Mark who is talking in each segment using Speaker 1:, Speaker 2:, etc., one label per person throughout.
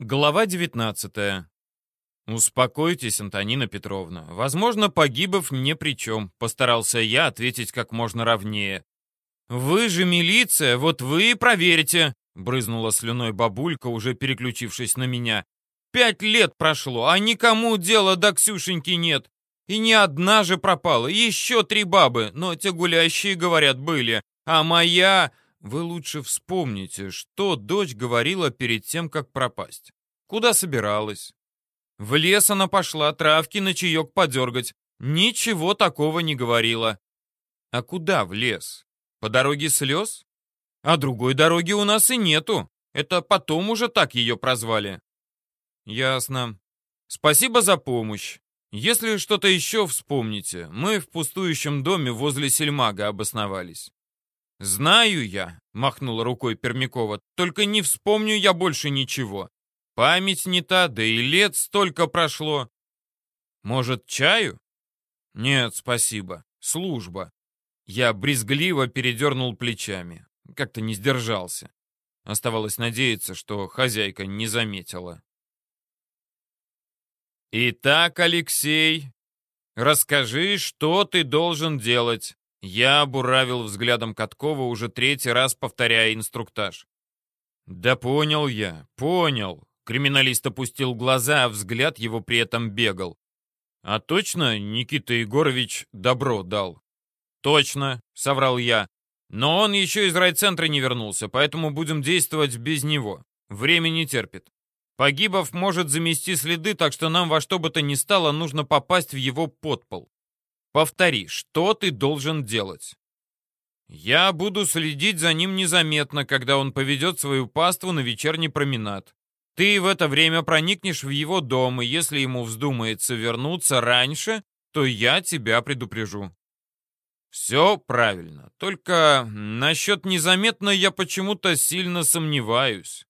Speaker 1: Глава 19. «Успокойтесь, Антонина Петровна. Возможно, погибов ни при чем», — постарался я ответить как можно ровнее. «Вы же милиция, вот вы и проверьте», — брызнула слюной бабулька, уже переключившись на меня. «Пять лет прошло, а никому дела до Ксюшеньки нет. И ни одна же пропала, еще три бабы, но те гулящие, говорят, были. А моя... Вы лучше вспомните, что дочь говорила перед тем, как пропасть. Куда собиралась? В лес она пошла травки на чаек подергать. Ничего такого не говорила. А куда в лес? По дороге слез? А другой дороги у нас и нету. Это потом уже так ее прозвали. Ясно. Спасибо за помощь. Если что-то еще вспомните, мы в пустующем доме возле сельмага обосновались. «Знаю я», — махнула рукой Пермякова, — «только не вспомню я больше ничего. Память не та, да и лет столько прошло. Может, чаю?» «Нет, спасибо. Служба». Я брезгливо передернул плечами. Как-то не сдержался. Оставалось надеяться, что хозяйка не заметила. «Итак, Алексей, расскажи, что ты должен делать?» Я буравил взглядом Каткова, уже третий раз повторяя инструктаж. «Да понял я, понял». Криминалист опустил глаза, а взгляд его при этом бегал. «А точно Никита Егорович добро дал?» «Точно», — соврал я. «Но он еще из райцентра не вернулся, поэтому будем действовать без него. Время не терпит. Погибов может замести следы, так что нам во что бы то ни стало нужно попасть в его подпол. Повтори, что ты должен делать? Я буду следить за ним незаметно, когда он поведет свою паству на вечерний променад. Ты в это время проникнешь в его дом, и если ему вздумается вернуться раньше, то я тебя предупрежу. Все правильно, только насчет незаметно я почему-то сильно сомневаюсь.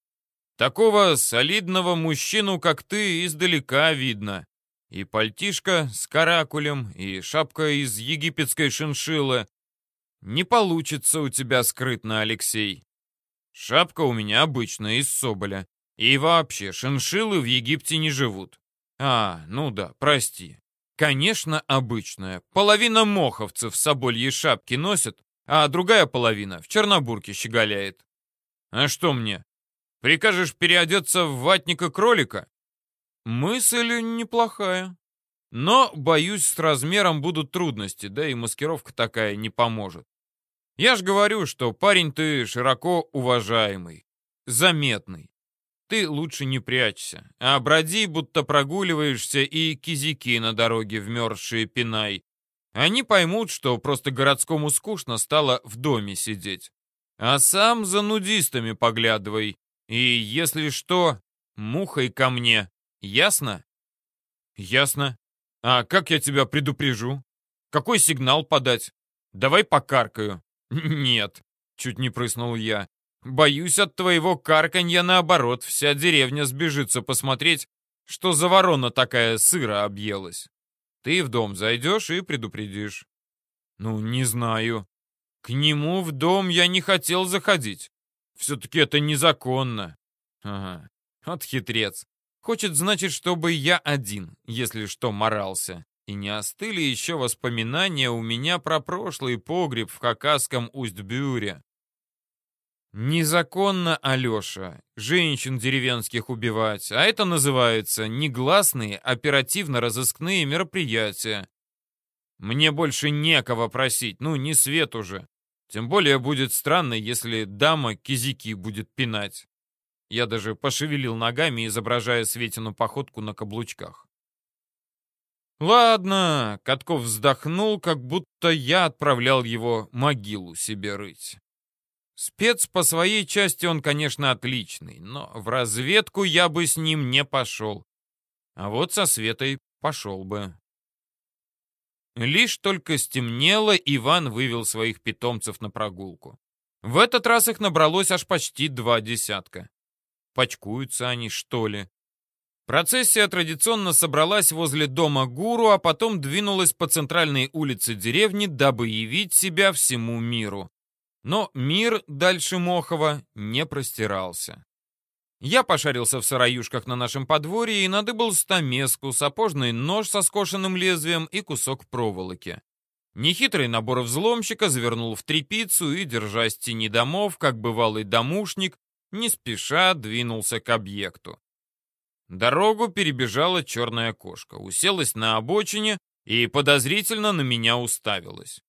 Speaker 1: Такого солидного мужчину, как ты, издалека видно. И пальтишка с каракулем, и шапка из египетской шиншиллы. Не получится у тебя скрытно, Алексей. Шапка у меня обычная, из соболя. И вообще, шиншиллы в Египте не живут. А, ну да, прости. Конечно, обычная. Половина моховцев собольи шапки носят, а другая половина в Чернобурке щеголяет. А что мне? Прикажешь переодеться в ватника-кролика? Мысль неплохая. Но, боюсь, с размером будут трудности, да и маскировка такая не поможет. Я ж говорю, что парень ты широко уважаемый, заметный. Ты лучше не прячься, а броди, будто прогуливаешься, и кизики на дороге вмерзшие пинай. Они поймут, что просто городскому скучно стало в доме сидеть. А сам за нудистами поглядывай. И, если что, мухой ко мне. Ясно? Ясно. А как я тебя предупрежу? Какой сигнал подать? Давай покаркаю. Нет, чуть не прыснул я. Боюсь, от твоего карканья наоборот, вся деревня сбежится посмотреть, что за ворона такая сыра объелась. Ты в дом зайдешь и предупредишь. Ну, не знаю. К нему в дом я не хотел заходить. Все-таки это незаконно. Ага, от хитрец. Хочет, значит, чтобы я один, если что, морался. И не остыли еще воспоминания у меня про прошлый погреб в Хакасском Усть-Бюре. Незаконно, Алеша, женщин деревенских убивать, а это называется негласные оперативно-розыскные мероприятия. Мне больше некого просить, ну, не свет уже. Тем более будет странно, если дама кизики будет пинать. Я даже пошевелил ногами, изображая Светину походку на каблучках. «Ладно», — Катков вздохнул, как будто я отправлял его могилу себе рыть. Спец по своей части он, конечно, отличный, но в разведку я бы с ним не пошел. А вот со Светой пошел бы. Лишь только стемнело, Иван вывел своих питомцев на прогулку. В этот раз их набралось аж почти два десятка. Почкуются они, что ли? Процессия традиционно собралась возле дома гуру, а потом двинулась по центральной улице деревни, дабы явить себя всему миру. Но мир дальше Мохова не простирался. Я пошарился в сыроюшках на нашем подворье и надыбал стамеску, сапожный нож со скошенным лезвием и кусок проволоки. Нехитрый набор взломщика завернул в тряпицу и, держась тени домов, как бывалый домушник, не спеша двинулся к объекту. Дорогу перебежала черная кошка, уселась на обочине и подозрительно на меня уставилась.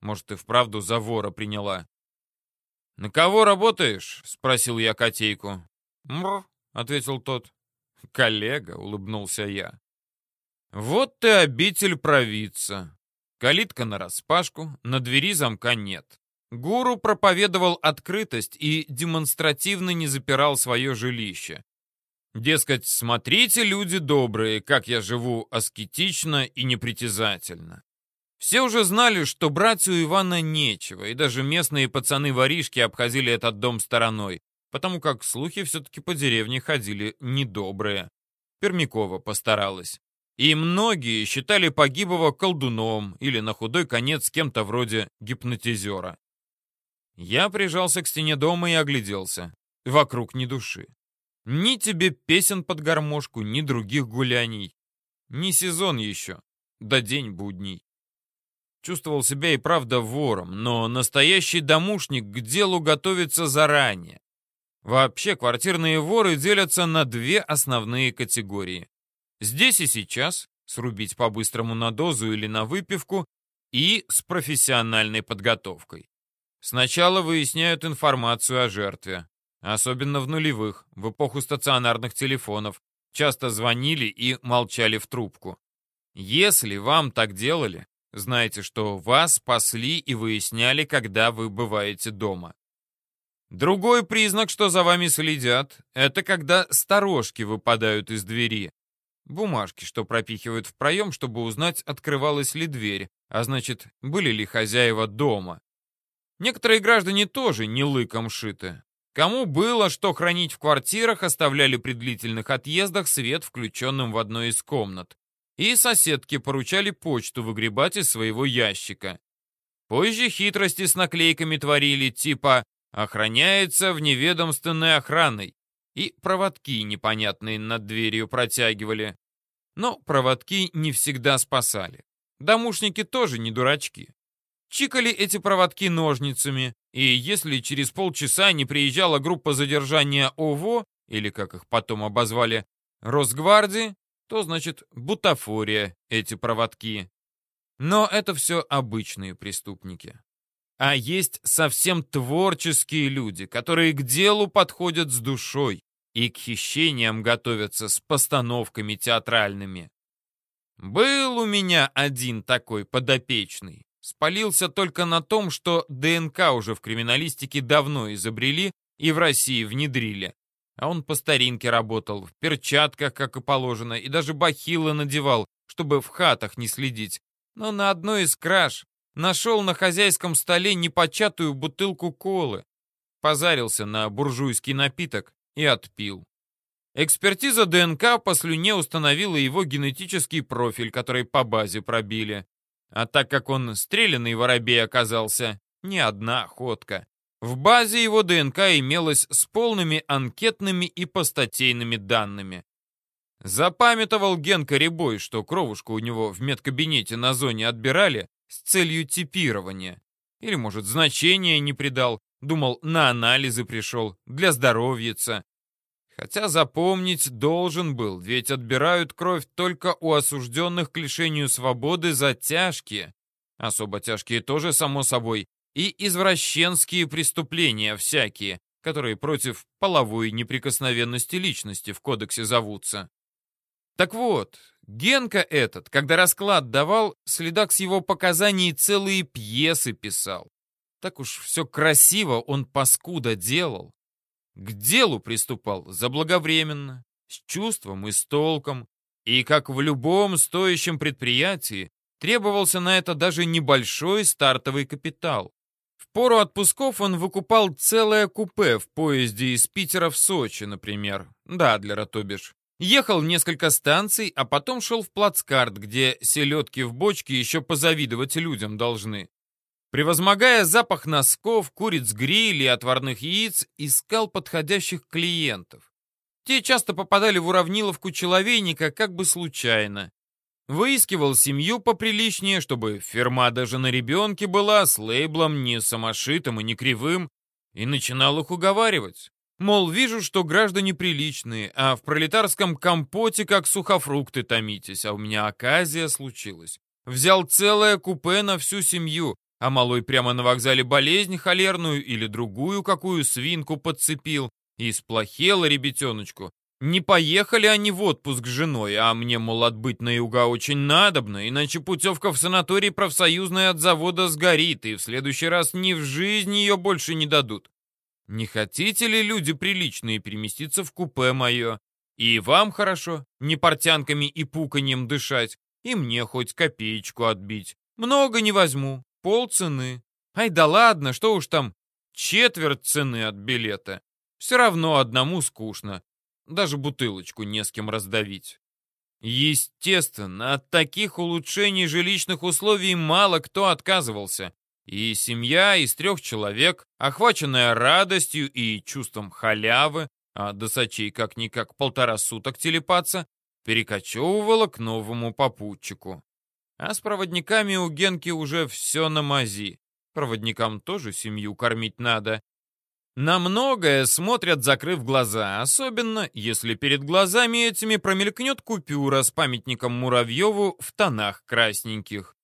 Speaker 1: Может, и вправду за вора приняла. «На кого работаешь?» — спросил я котейку. «Мр», — ответил тот. «Коллега», — улыбнулся я. «Вот ты обитель провидца. Калитка нараспашку, на двери замка нет. Гуру проповедовал открытость и демонстративно не запирал свое жилище. Дескать, смотрите, люди добрые, как я живу аскетично и непритязательно. Все уже знали, что брать у Ивана нечего, и даже местные пацаны-воришки обходили этот дом стороной, потому как слухи все-таки по деревне ходили недобрые. Пермякова постаралась. И многие считали погибого колдуном или на худой конец кем-то вроде гипнотизера. Я прижался к стене дома и огляделся. Вокруг ни души. Ни тебе песен под гармошку, ни других гуляний. Не сезон еще, да день будний. Чувствовал себя и правда вором, но настоящий домушник к делу готовится заранее. Вообще, квартирные воры делятся на две основные категории. Здесь и сейчас, срубить по-быстрому на дозу или на выпивку, и с профессиональной подготовкой. Сначала выясняют информацию о жертве, особенно в нулевых, в эпоху стационарных телефонов, часто звонили и молчали в трубку. Если вам так делали, знайте, что вас спасли и выясняли, когда вы бываете дома. Другой признак, что за вами следят, это когда сторожки выпадают из двери. Бумажки, что пропихивают в проем, чтобы узнать, открывалась ли дверь, а значит, были ли хозяева дома. Некоторые граждане тоже не лыком шиты. Кому было что хранить в квартирах, оставляли при длительных отъездах свет включенным в одной из комнат. И соседки поручали почту выгребать из своего ящика. Позже хитрости с наклейками творили, типа охраняется вневедомственной охраной, и проводки непонятные над дверью протягивали. Но проводки не всегда спасали. Домушники тоже не дурачки. Чикали эти проводки ножницами, и если через полчаса не приезжала группа задержания ОВО, или, как их потом обозвали, Росгвардии, то, значит, бутафория эти проводки. Но это все обычные преступники. А есть совсем творческие люди, которые к делу подходят с душой и к хищениям готовятся с постановками театральными. Был у меня один такой подопечный. Спалился только на том, что ДНК уже в криминалистике давно изобрели и в России внедрили. А он по старинке работал, в перчатках, как и положено, и даже бахилы надевал, чтобы в хатах не следить. Но на одной из краж Нашел на хозяйском столе непочатую бутылку колы. Позарился на буржуйский напиток и отпил. Экспертиза ДНК по слюне установила его генетический профиль, который по базе пробили. А так как он стрелянный воробей оказался, не одна охотка. В базе его ДНК имелась с полными анкетными и постатейными данными. Запамятовал Генка Рябой, что кровушку у него в медкабинете на зоне отбирали, с целью типирования. Или, может, значения не придал, думал, на анализы пришел, для здоровьица. Хотя запомнить должен был, ведь отбирают кровь только у осужденных к лишению свободы за тяжкие, особо тяжкие тоже, само собой, и извращенские преступления всякие, которые против половой неприкосновенности личности в кодексе зовутся. Так вот, Генка этот, когда расклад давал, следак с его показаний целые пьесы писал. Так уж все красиво он паскуда делал. К делу приступал заблаговременно, с чувством и с толком, и, как в любом стоящем предприятии, требовался на это даже небольшой стартовый капитал. В пору отпусков он выкупал целое купе в поезде из Питера в Сочи, например. Дадлера, то бишь. Ехал несколько станций, а потом шел в плацкарт, где селедки в бочке еще позавидовать людям должны. Превозмогая запах носков, куриц гриль и отварных яиц, искал подходящих клиентов. Те часто попадали в уравниловку человейника как бы случайно. Выискивал семью поприличнее, чтобы ферма даже на ребенке была с лейблом не самошитым и не кривым, и начинал их уговаривать. Мол, вижу, что граждане приличные, а в пролетарском компоте как сухофрукты томитесь, а у меня оказия случилась. Взял целое купе на всю семью, а малой прямо на вокзале болезнь холерную или другую какую свинку подцепил, и сплохело ребятеночку. Не поехали они в отпуск с женой, а мне, мол, отбыть на юга очень надобно, иначе путевка в санаторий профсоюзная от завода сгорит, и в следующий раз ни в жизнь ее больше не дадут. Не хотите ли, люди приличные, переместиться в купе мое? И вам хорошо, не портянками и пуканьем дышать, и мне хоть копеечку отбить. Много не возьму, пол цены. Ай да ладно, что уж там, четверть цены от билета. Все равно одному скучно. Даже бутылочку не с кем раздавить. Естественно, от таких улучшений жилищных условий мало кто отказывался. И семья из трех человек, охваченная радостью и чувством халявы, а до сочей как-никак полтора суток телепаться, перекочевывала к новому попутчику. А с проводниками у Генки уже все на мази. Проводникам тоже семью кормить надо, на многое смотрят, закрыв глаза, особенно если перед глазами этими промелькнет купюра с памятником Муравьеву в тонах красненьких.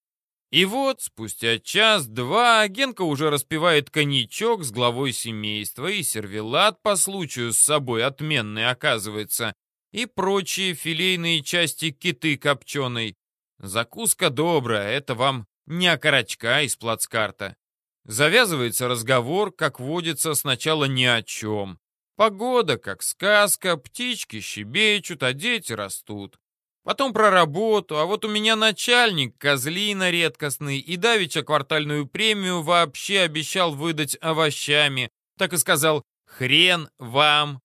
Speaker 1: И вот, спустя час-два, Генка уже распивает коньячок с главой семейства, и сервелат по случаю с собой отменный оказывается, и прочие филейные части киты копченой. Закуска добрая, это вам не окорочка из плацкарта. Завязывается разговор, как водится, сначала ни о чем. Погода, как сказка, птички щебечут, а дети растут. Потом про работу, а вот у меня начальник, козлина редкостный, и давеча квартальную премию вообще обещал выдать овощами. Так и сказал «хрен вам».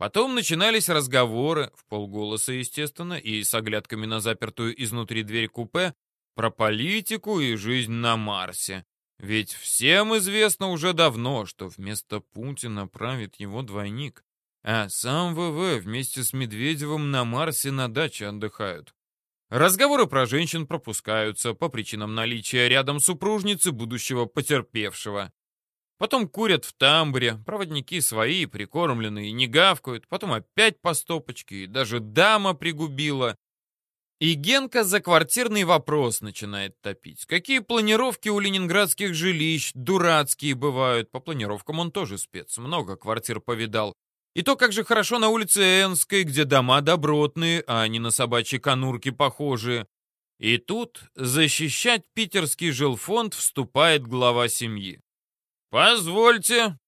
Speaker 1: Потом начинались разговоры, в полголоса, естественно, и с оглядками на запертую изнутри дверь купе, про политику и жизнь на Марсе. Ведь всем известно уже давно, что вместо Путина правит его двойник, а сам ВВ вместе с Медведевым на Марсе на даче отдыхают. Разговоры про женщин пропускаются по причинам наличия рядом супружницы будущего потерпевшего. Потом курят в тамбуре, проводники свои, прикормленные, не гавкают, потом опять по стопочке, и даже дама пригубила. И Генка за квартирный вопрос начинает топить. Какие планировки у ленинградских жилищ дурацкие бывают. По планировкам он тоже спец, много квартир повидал. И то, как же хорошо на улице Энской, где дома добротные, а не на собачьи конурки похожие. И тут защищать питерский жилфонд вступает глава семьи. «Позвольте,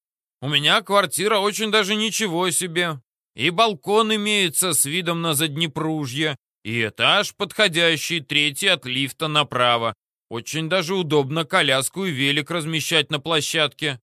Speaker 1: у меня квартира очень даже ничего себе. И балкон имеется с видом на Заднепружье, и этаж подходящий, третий от лифта направо. Очень даже удобно коляску и велик размещать на площадке.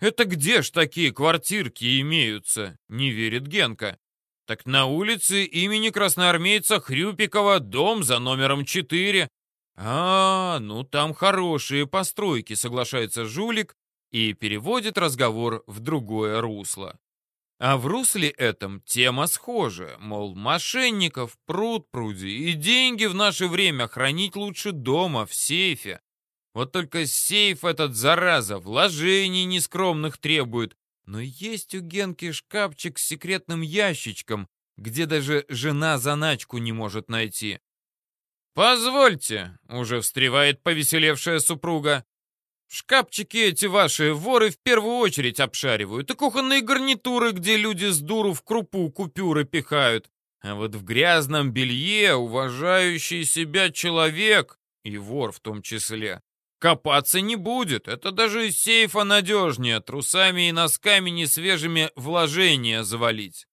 Speaker 1: Это где ж такие квартирки имеются? Не верит Генка. Так на улице имени красноармейца Хрюпикова дом за номером 4. А, ну там хорошие постройки, соглашается жулик и переводит разговор в другое русло. А в русле этом тема схожа, мол, мошенников пруд пруди, и деньги в наше время хранить лучше дома, в сейфе. Вот только сейф этот, зараза, вложений нескромных требует. Но есть у Генки шкафчик с секретным ящичком, где даже жена заначку не может найти. «Позвольте», — уже встревает повеселевшая супруга, Шкафчики эти ваши воры в первую очередь обшаривают, и кухонные гарнитуры, где люди с дуру в крупу купюры пихают. А вот в грязном белье уважающий себя человек, и вор в том числе, копаться не будет. Это даже из сейфа надежнее, трусами и носками несвежими вложения завалить.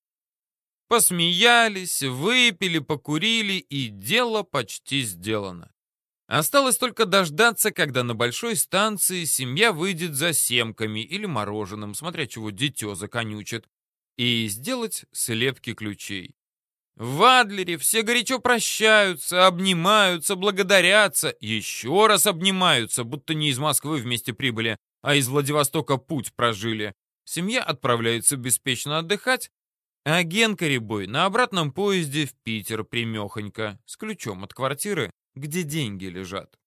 Speaker 1: Посмеялись, выпили, покурили, и дело почти сделано. Осталось только дождаться, когда на большой станции семья выйдет за семками или мороженым, смотря чего дитё законючит, и сделать слепки ключей. В Адлере все горячо прощаются, обнимаются, благодарятся, еще раз обнимаются, будто не из Москвы вместе прибыли, а из Владивостока путь прожили. Семья отправляется беспечно отдыхать, А Генка Рябой на обратном поезде в Питер примехонько, с ключом от квартиры, где деньги лежат.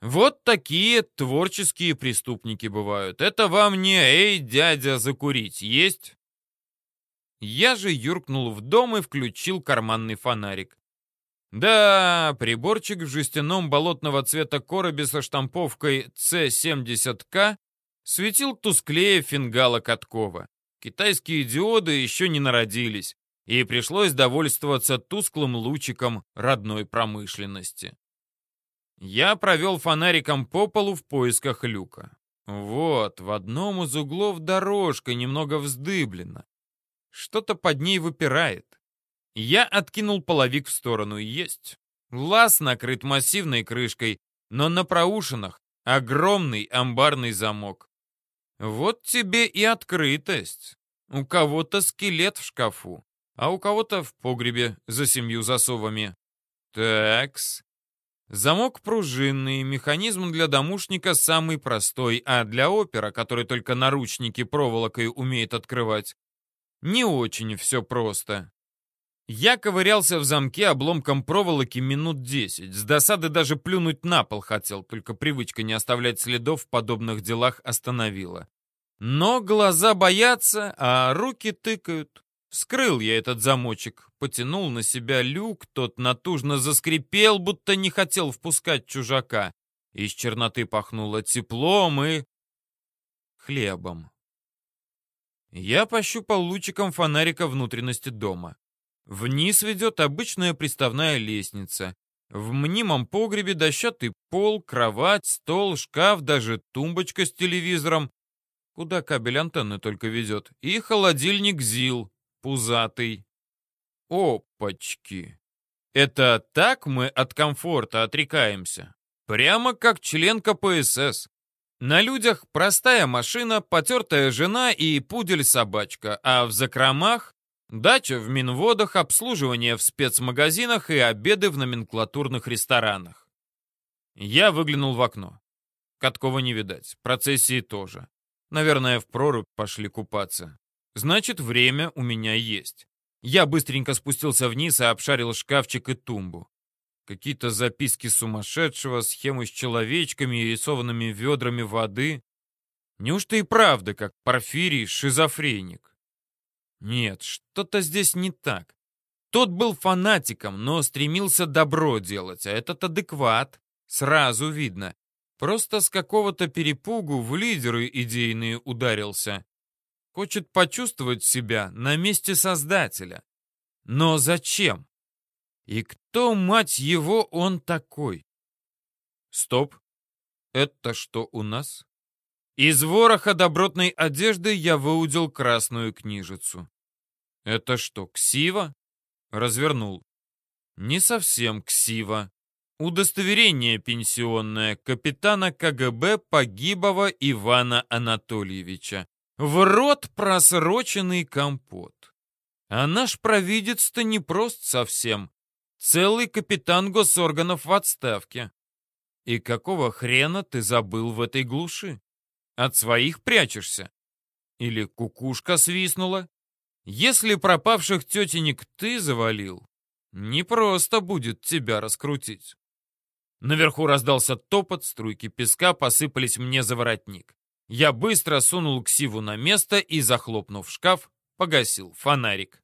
Speaker 1: Вот такие творческие преступники бывают. Это вам не «Эй, дядя, закурить есть?» Я же юркнул в дом и включил карманный фонарик. Да, приборчик в жестяном болотного цвета коробе со штамповкой C70К светил тусклее фингала Каткова. Китайские диоды еще не народились, и пришлось довольствоваться тусклым лучиком родной промышленности. Я провел фонариком по полу в поисках люка. Вот, в одном из углов дорожка немного вздыблена. Что-то под ней выпирает. Я откинул половик в сторону. Есть. Лаз накрыт массивной крышкой, но на проушинах огромный амбарный замок. Вот тебе и открытость. У кого-то скелет в шкафу, а у кого-то в погребе за семью засовами. Такс. Замок пружинный, механизм для домушника самый простой, а для опера, который только наручники проволокой умеет открывать, не очень все просто. Я ковырялся в замке обломком проволоки минут десять. С досады даже плюнуть на пол хотел, только привычка не оставлять следов в подобных делах остановила. Но глаза боятся, а руки тыкают. Вскрыл я этот замочек, потянул на себя люк, тот натужно заскрипел, будто не хотел впускать чужака. Из черноты пахнуло теплом и... хлебом. Я пощупал лучиком фонарика внутренности дома. Вниз ведет обычная приставная лестница. В мнимом погребе дощатый пол, кровать, стол, шкаф, даже тумбочка с телевизором. Куда кабель антенны только ведет. И холодильник ЗИЛ, пузатый. Опачки. Это так мы от комфорта отрекаемся? Прямо как член КПСС. На людях простая машина, потертая жена и пудель-собачка, а в закромах Дача в Минводах, обслуживание в спецмагазинах и обеды в номенклатурных ресторанах. Я выглянул в окно. Каткова не видать, процессии тоже. Наверное, в прорубь пошли купаться. Значит, время у меня есть. Я быстренько спустился вниз и обшарил шкафчик и тумбу. Какие-то записки сумасшедшего, схемы с человечками и рисованными ведрами воды. Неужто и правда, как Порфирий, шизофреник? Нет, что-то здесь не так. Тот был фанатиком, но стремился добро делать, а этот адекват. Сразу видно. Просто с какого-то перепугу в лидеры идейные ударился. Хочет почувствовать себя на месте Создателя. Но зачем? И кто, мать его, он такой? Стоп. Это что у нас? Из вороха добротной одежды я выудил красную книжицу. Это что, ксива? Развернул. Не совсем ксива. Удостоверение пенсионное капитана КГБ погибого Ивана Анатольевича. В рот просроченный компот. А наш провидец-то не прост совсем. Целый капитан госорганов в отставке. И какого хрена ты забыл в этой глуши? От своих прячешься? Или кукушка свистнула? Если пропавших тетенек ты завалил, не просто будет тебя раскрутить. Наверху раздался топот, струйки песка посыпались мне за воротник. Я быстро сунул ксиву на место и, захлопнув шкаф, погасил фонарик.